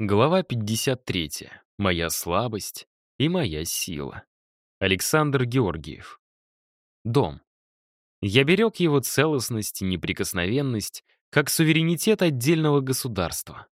Глава 53. Моя слабость и моя сила. Александр Георгиев. Дом. Я берег его целостность и неприкосновенность, как суверенитет отдельного государства.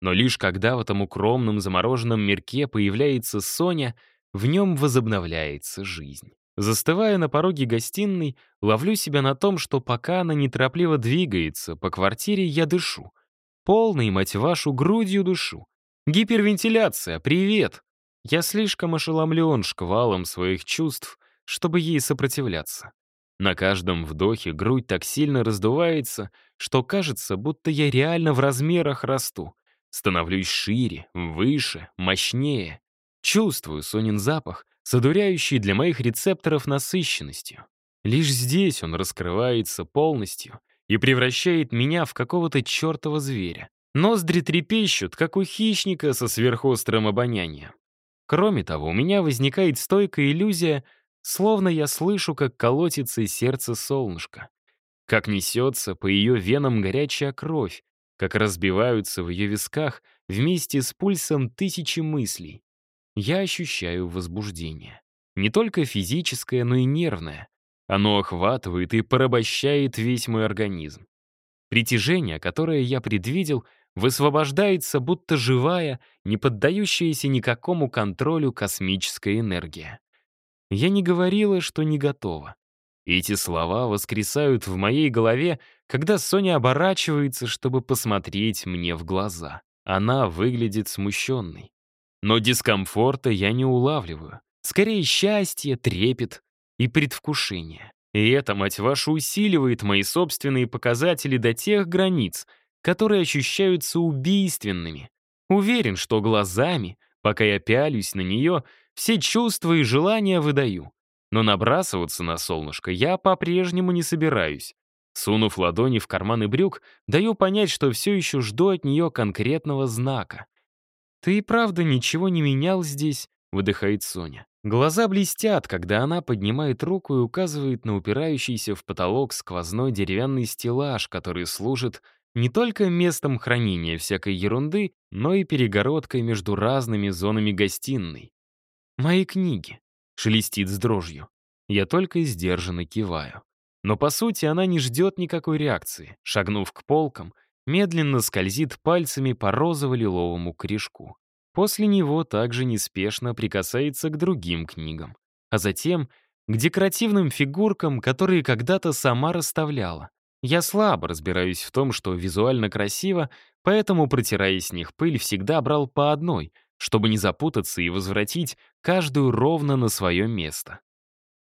Но лишь когда в этом укромном замороженном мирке появляется Соня, в нем возобновляется жизнь. Застывая на пороге гостиной, ловлю себя на том, что пока она неторопливо двигается, по квартире я дышу — Полной, мать вашу, грудью душу. Гипервентиляция, привет! Я слишком ошеломлен шквалом своих чувств, чтобы ей сопротивляться. На каждом вдохе грудь так сильно раздувается, что кажется, будто я реально в размерах расту. Становлюсь шире, выше, мощнее. Чувствую Сонин запах, содуряющий для моих рецепторов насыщенностью. Лишь здесь он раскрывается полностью, и превращает меня в какого-то чертова зверя. Ноздри трепещут, как у хищника со сверхострым обонянием. Кроме того, у меня возникает стойкая иллюзия, словно я слышу, как колотится сердце солнышка, как несется по ее венам горячая кровь, как разбиваются в ее висках вместе с пульсом тысячи мыслей. Я ощущаю возбуждение. Не только физическое, но и нервное. Оно охватывает и порабощает весь мой организм. Притяжение, которое я предвидел, высвобождается, будто живая, не поддающаяся никакому контролю космическая энергия. Я не говорила, что не готова. Эти слова воскресают в моей голове, когда Соня оборачивается, чтобы посмотреть мне в глаза. Она выглядит смущенной. Но дискомфорта я не улавливаю. Скорее, счастье, трепет, и предвкушение. И это, мать вашу, усиливает мои собственные показатели до тех границ, которые ощущаются убийственными. Уверен, что глазами, пока я пялюсь на нее, все чувства и желания выдаю. Но набрасываться на солнышко я по-прежнему не собираюсь. Сунув ладони в карманы брюк, даю понять, что все еще жду от нее конкретного знака. «Ты и правда ничего не менял здесь?» — выдыхает Соня. Глаза блестят, когда она поднимает руку и указывает на упирающийся в потолок сквозной деревянный стеллаж, который служит не только местом хранения всякой ерунды, но и перегородкой между разными зонами гостиной. «Мои книги», — шелестит с дрожью. Я только сдержанно киваю. Но по сути она не ждет никакой реакции. Шагнув к полкам, медленно скользит пальцами по розово-лиловому корешку. После него также неспешно прикасается к другим книгам, а затем к декоративным фигуркам, которые когда-то сама расставляла. Я слабо разбираюсь в том, что визуально красиво, поэтому, протирая с них пыль, всегда брал по одной, чтобы не запутаться и возвратить каждую ровно на свое место.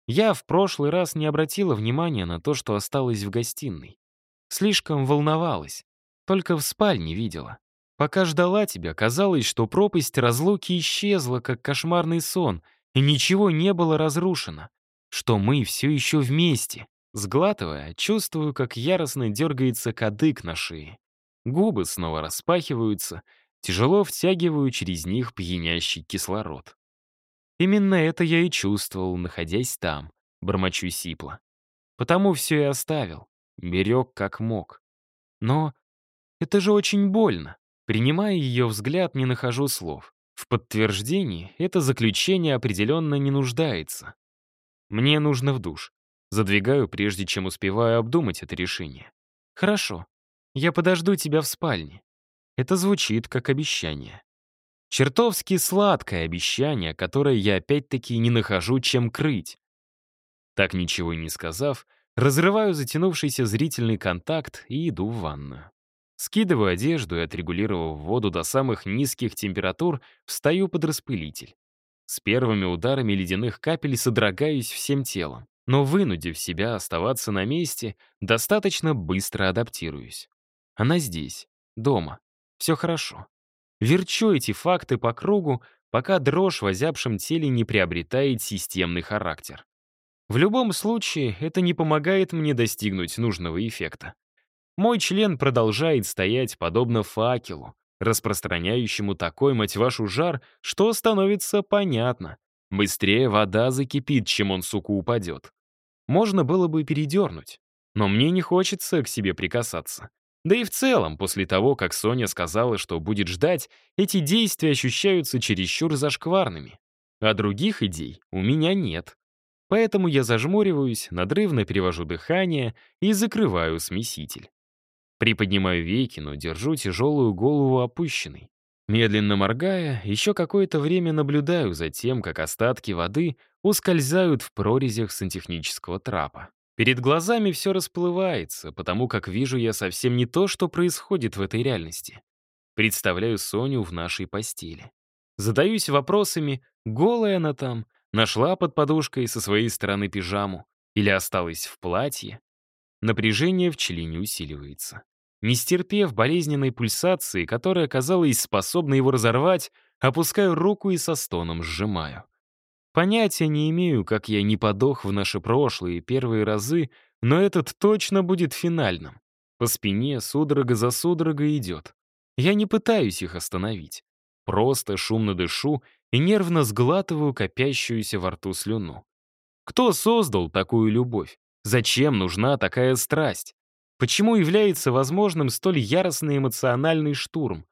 Я в прошлый раз не обратила внимания на то, что осталось в гостиной. Слишком волновалась, только в спальне видела. Пока ждала тебя, казалось, что пропасть разлуки исчезла, как кошмарный сон, и ничего не было разрушено, что мы все еще вместе. Сглатывая, чувствую, как яростно дергается кадык на шее. Губы снова распахиваются, тяжело втягиваю через них пьянящий кислород. Именно это я и чувствовал, находясь там, бормочу сипло. Потому все и оставил, берег как мог. Но это же очень больно. Принимая ее взгляд, не нахожу слов. В подтверждении это заключение определенно не нуждается. Мне нужно в душ. Задвигаю, прежде чем успеваю обдумать это решение. Хорошо. Я подожду тебя в спальне. Это звучит как обещание. Чертовски сладкое обещание, которое я опять-таки не нахожу, чем крыть. Так ничего и не сказав, разрываю затянувшийся зрительный контакт и иду в ванную. Скидываю одежду и, отрегулировав воду до самых низких температур, встаю под распылитель. С первыми ударами ледяных капель содрогаюсь всем телом, но, вынудив себя оставаться на месте, достаточно быстро адаптируюсь. Она здесь, дома. Все хорошо. Верчу эти факты по кругу, пока дрожь в озябшем теле не приобретает системный характер. В любом случае, это не помогает мне достигнуть нужного эффекта. Мой член продолжает стоять подобно факелу, распространяющему такой, мать вашу, жар, что становится понятно. Быстрее вода закипит, чем он, сука, упадет. Можно было бы передернуть, но мне не хочется к себе прикасаться. Да и в целом, после того, как Соня сказала, что будет ждать, эти действия ощущаются чересчур зашкварными. А других идей у меня нет. Поэтому я зажмуриваюсь, надрывно перевожу дыхание и закрываю смеситель. Приподнимаю веки, но держу тяжелую голову опущенной. Медленно моргая, еще какое-то время наблюдаю за тем, как остатки воды ускользают в прорезях сантехнического трапа. Перед глазами все расплывается, потому как вижу я совсем не то, что происходит в этой реальности. Представляю Соню в нашей постели. Задаюсь вопросами, голая она там, нашла под подушкой со своей стороны пижаму или осталась в платье. Напряжение в члене усиливается. Не стерпев болезненной пульсации, которая, казалось, способна его разорвать, опускаю руку и со стоном сжимаю. Понятия не имею, как я не подох в наши прошлые первые разы, но этот точно будет финальным. По спине судорога за судорогой идет. Я не пытаюсь их остановить. Просто шумно дышу и нервно сглатываю копящуюся во рту слюну. Кто создал такую любовь? Зачем нужна такая страсть? Почему является возможным столь яростный эмоциональный штурм?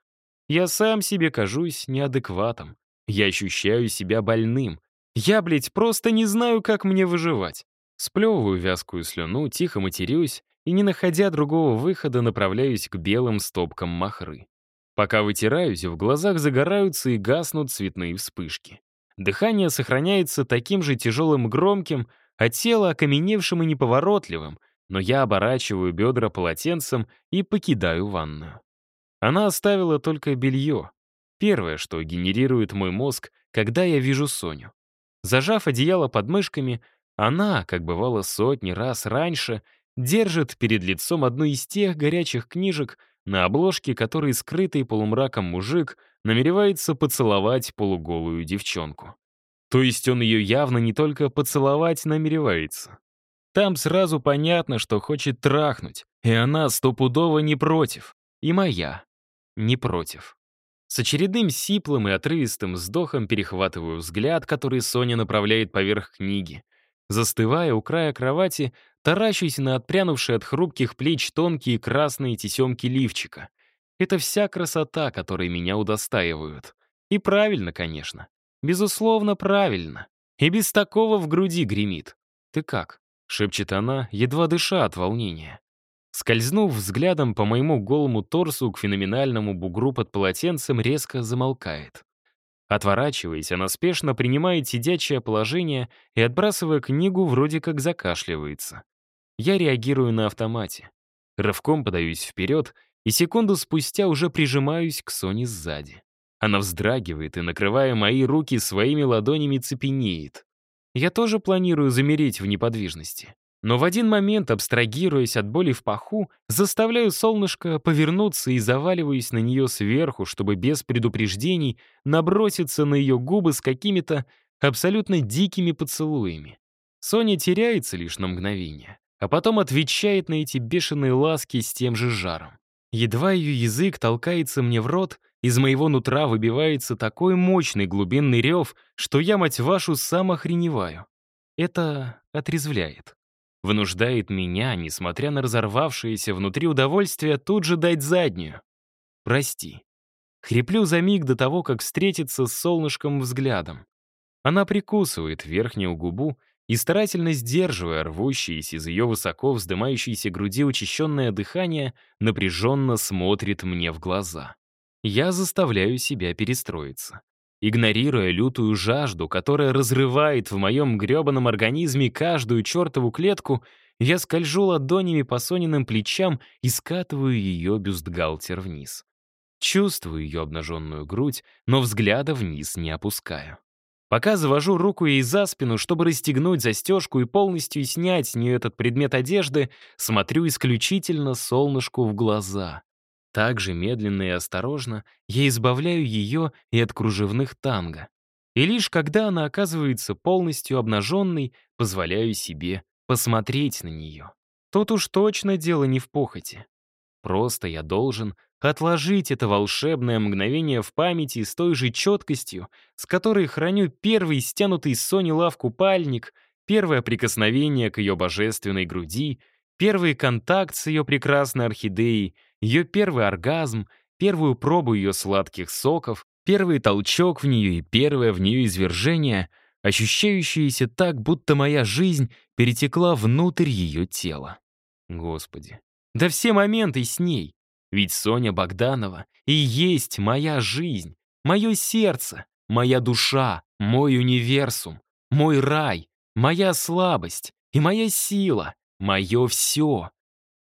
Я сам себе кажусь неадекватом. Я ощущаю себя больным. Я, блядь, просто не знаю, как мне выживать. Сплевываю вязкую слюну, тихо матерюсь и, не находя другого выхода, направляюсь к белым стопкам махры. Пока вытираюсь, в глазах загораются и гаснут цветные вспышки. Дыхание сохраняется таким же тяжелым громким, а тело окаменевшим и неповоротливым, но я оборачиваю бедра полотенцем и покидаю ванную. Она оставила только белье. Первое, что генерирует мой мозг, когда я вижу Соню. Зажав одеяло под мышками, она, как бывало сотни раз раньше, держит перед лицом одну из тех горячих книжек, на обложке которой скрытый полумраком мужик намеревается поцеловать полуголую девчонку. То есть он ее явно не только поцеловать намеревается. Там сразу понятно, что хочет трахнуть, и она стопудово не против. И моя не против. С очередным сиплым и отрывистым вздохом перехватываю взгляд, который Соня направляет поверх книги. Застывая у края кровати, таращусь на отпрянувшие от хрупких плеч тонкие красные тесемки лифчика. Это вся красота, которой меня удостаивают. И правильно, конечно. Безусловно, правильно. И без такого в груди гремит. Ты как? Шепчет она, едва дыша от волнения. Скользнув взглядом по моему голому торсу к феноменальному бугру под полотенцем, резко замолкает. Отворачиваясь, она спешно принимает сидячее положение и, отбрасывая книгу, вроде как закашливается. Я реагирую на автомате. Рывком подаюсь вперед и секунду спустя уже прижимаюсь к Соне сзади. Она вздрагивает и, накрывая мои руки своими ладонями, цепенеет. Я тоже планирую замереть в неподвижности. Но в один момент, абстрагируясь от боли в паху, заставляю солнышко повернуться и заваливаюсь на нее сверху, чтобы без предупреждений наброситься на ее губы с какими-то абсолютно дикими поцелуями. Соня теряется лишь на мгновение, а потом отвечает на эти бешеные ласки с тем же жаром. Едва ее язык толкается мне в рот, из моего нутра выбивается такой мощный глубинный рев, что я, мать вашу, сам охреневаю. Это отрезвляет вынуждает меня, несмотря на разорвавшееся внутри удовольствие, тут же дать заднюю. Прости. Хриплю за миг до того, как встретиться с солнышком взглядом. Она прикусывает верхнюю губу и, старательно сдерживая рвущееся из ее высоко вздымающейся груди учащенное дыхание, напряженно смотрит мне в глаза. Я заставляю себя перестроиться. Игнорируя лютую жажду, которая разрывает в моем гребаном организме каждую чертову клетку, я скольжу ладонями по Сониным плечам и скатываю ее бюстгальтер вниз. Чувствую ее обнаженную грудь, но взгляда вниз не опускаю. Пока завожу руку ей за спину, чтобы расстегнуть застежку и полностью снять с нее этот предмет одежды, смотрю исключительно солнышку в глаза. Так же медленно и осторожно я избавляю ее и от кружевных танго. И лишь когда она оказывается полностью обнаженной, позволяю себе посмотреть на нее. Тут уж точно дело не в похоти. Просто я должен отложить это волшебное мгновение в памяти с той же четкостью, с которой храню первый стянутый с Сони лав купальник, первое прикосновение к ее божественной груди, первый контакт с ее прекрасной орхидеей ее первый оргазм, первую пробу ее сладких соков, первый толчок в нее и первое в нее извержение, ощущающееся так, будто моя жизнь перетекла внутрь ее тела. Господи, да все моменты с ней. Ведь Соня Богданова и есть моя жизнь, мое сердце, моя душа, мой универсум, мой рай, моя слабость и моя сила, мое все.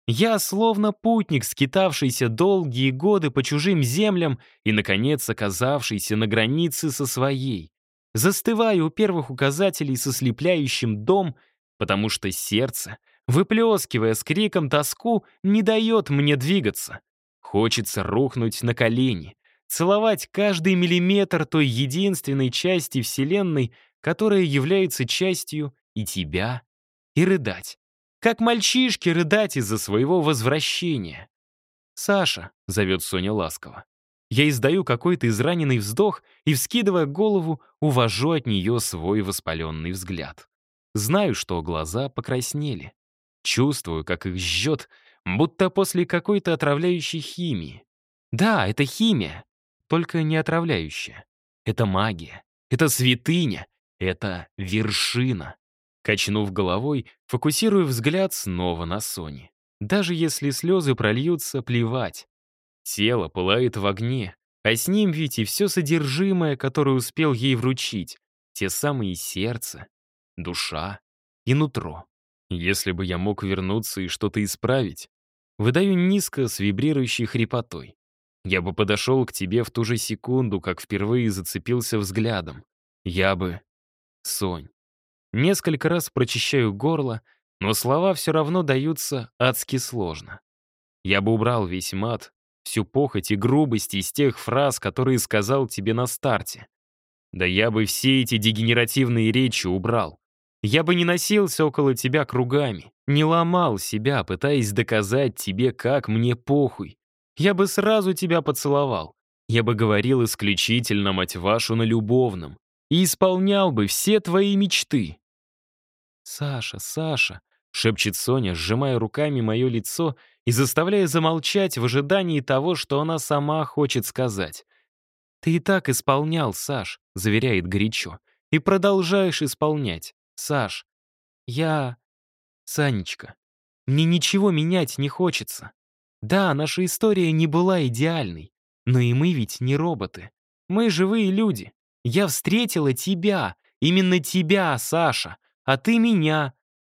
Я словно путник, скитавшийся долгие годы по чужим землям и, наконец, оказавшийся на границе со своей. Застываю у первых указателей со слепляющим дом, потому что сердце, выплескивая с криком тоску, не дает мне двигаться. Хочется рухнуть на колени, целовать каждый миллиметр той единственной части Вселенной, которая является частью и тебя, и рыдать. Как мальчишки рыдать из-за своего возвращения. «Саша», — зовет Соня ласково. Я издаю какой-то израненный вздох и, вскидывая голову, увожу от нее свой воспаленный взгляд. Знаю, что глаза покраснели. Чувствую, как их жжет, будто после какой-то отравляющей химии. Да, это химия, только не отравляющая. Это магия, это святыня, это вершина. Качнув головой, фокусирую взгляд снова на Соне. Даже если слезы прольются, плевать. Тело пылает в огне, а с ним ведь и все содержимое, которое успел ей вручить. Те самые сердце, душа и нутро. Если бы я мог вернуться и что-то исправить, выдаю низко с вибрирующей хрипотой. Я бы подошел к тебе в ту же секунду, как впервые зацепился взглядом. Я бы... Сонь. Несколько раз прочищаю горло, но слова все равно даются адски сложно. Я бы убрал весь мат, всю похоть и грубость из тех фраз, которые сказал тебе на старте. Да я бы все эти дегенеративные речи убрал. Я бы не носился около тебя кругами, не ломал себя, пытаясь доказать тебе, как мне похуй. Я бы сразу тебя поцеловал. Я бы говорил исключительно, мать вашу, на любовном. И исполнял бы все твои мечты. «Саша, Саша», — шепчет Соня, сжимая руками мое лицо и заставляя замолчать в ожидании того, что она сама хочет сказать. «Ты и так исполнял, Саш», — заверяет горячо, — «и продолжаешь исполнять. Саш, я... Санечка, мне ничего менять не хочется. Да, наша история не была идеальной, но и мы ведь не роботы. Мы живые люди. Я встретила тебя, именно тебя, Саша, а ты меня.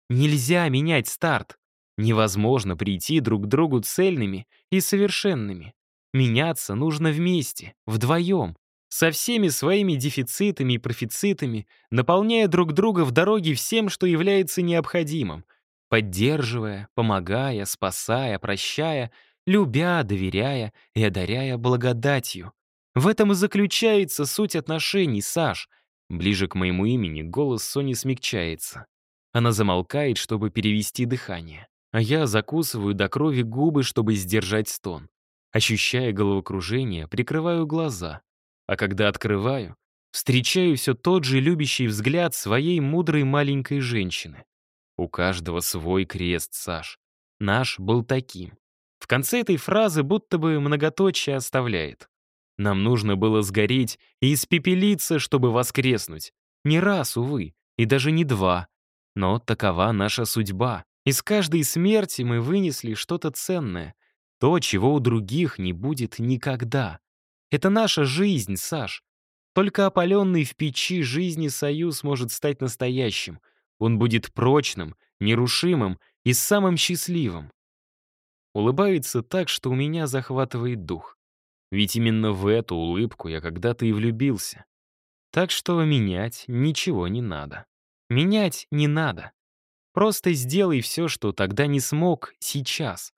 Нельзя менять старт. Невозможно прийти друг к другу цельными и совершенными. Меняться нужно вместе, вдвоем со всеми своими дефицитами и профицитами, наполняя друг друга в дороге всем, что является необходимым, поддерживая, помогая, спасая, прощая, любя, доверяя и одаряя благодатью. В этом и заключается суть отношений, Саш. Ближе к моему имени голос Сони смягчается. Она замолкает, чтобы перевести дыхание. А я закусываю до крови губы, чтобы сдержать стон. Ощущая головокружение, прикрываю глаза. А когда открываю, встречаю все тот же любящий взгляд своей мудрой маленькой женщины. У каждого свой крест, Саш. Наш был таким. В конце этой фразы будто бы многоточие оставляет. Нам нужно было сгореть и испепелиться, чтобы воскреснуть. Не раз, увы, и даже не два. Но такова наша судьба. Из каждой смерти мы вынесли что-то ценное. То, чего у других не будет никогда. Это наша жизнь, Саш. Только опаленный в печи жизни союз может стать настоящим. Он будет прочным, нерушимым и самым счастливым. Улыбается так, что у меня захватывает дух. Ведь именно в эту улыбку я когда-то и влюбился. Так что менять ничего не надо. Менять не надо. Просто сделай все, что тогда не смог, сейчас.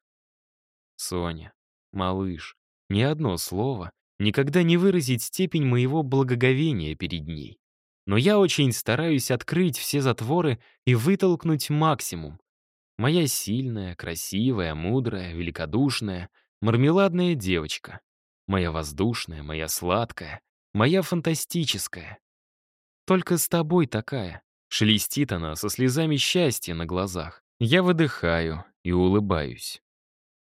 Соня, малыш, ни одно слово никогда не выразить степень моего благоговения перед ней. Но я очень стараюсь открыть все затворы и вытолкнуть максимум. Моя сильная, красивая, мудрая, великодушная, мармеладная девочка. Моя воздушная, моя сладкая, моя фантастическая. Только с тобой такая. Шелестит она со слезами счастья на глазах. Я выдыхаю и улыбаюсь.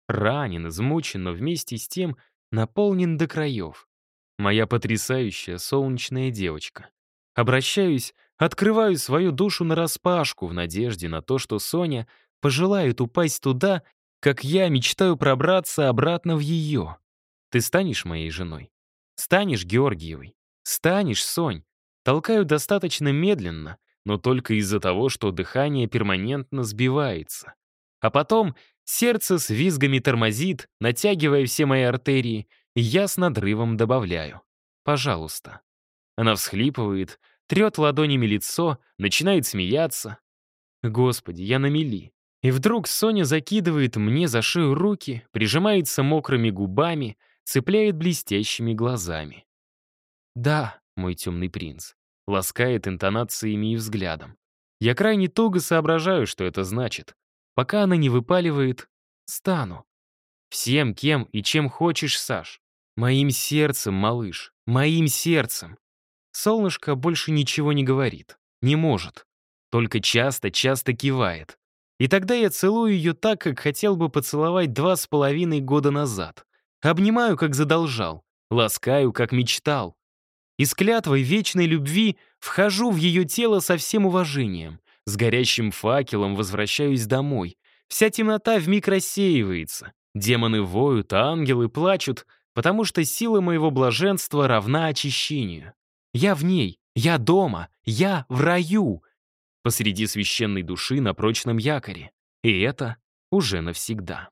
Ранен, измучен, но вместе с тем наполнен до краев. Моя потрясающая солнечная девочка. Обращаюсь, открываю свою душу нараспашку в надежде на то, что Соня пожелает упасть туда, как я мечтаю пробраться обратно в ее. Ты станешь моей женой? Станешь Георгиевой? Станешь, Сонь? Толкаю достаточно медленно, но только из-за того, что дыхание перманентно сбивается. А потом сердце с визгами тормозит, натягивая все мои артерии, и я с надрывом добавляю. «Пожалуйста». Она всхлипывает, трет ладонями лицо, начинает смеяться. Господи, я на мели. И вдруг Соня закидывает мне за шею руки, прижимается мокрыми губами, цепляет блестящими глазами. «Да, мой темный принц», ласкает интонациями и взглядом. Я крайне туго соображаю, что это значит. Пока она не выпаливает «стану». Всем, кем и чем хочешь, Саш. Моим сердцем, малыш, моим сердцем. Солнышко больше ничего не говорит, не может. Только часто-часто кивает. И тогда я целую ее так, как хотел бы поцеловать два с половиной года назад. Обнимаю, как задолжал. Ласкаю, как мечтал. И с клятвой вечной любви вхожу в ее тело со всем уважением. С горящим факелом возвращаюсь домой. Вся темнота вмиг рассеивается. Демоны воют, ангелы плачут, потому что сила моего блаженства равна очищению. Я в ней, я дома, я в раю. Посреди священной души на прочном якоре. И это уже навсегда.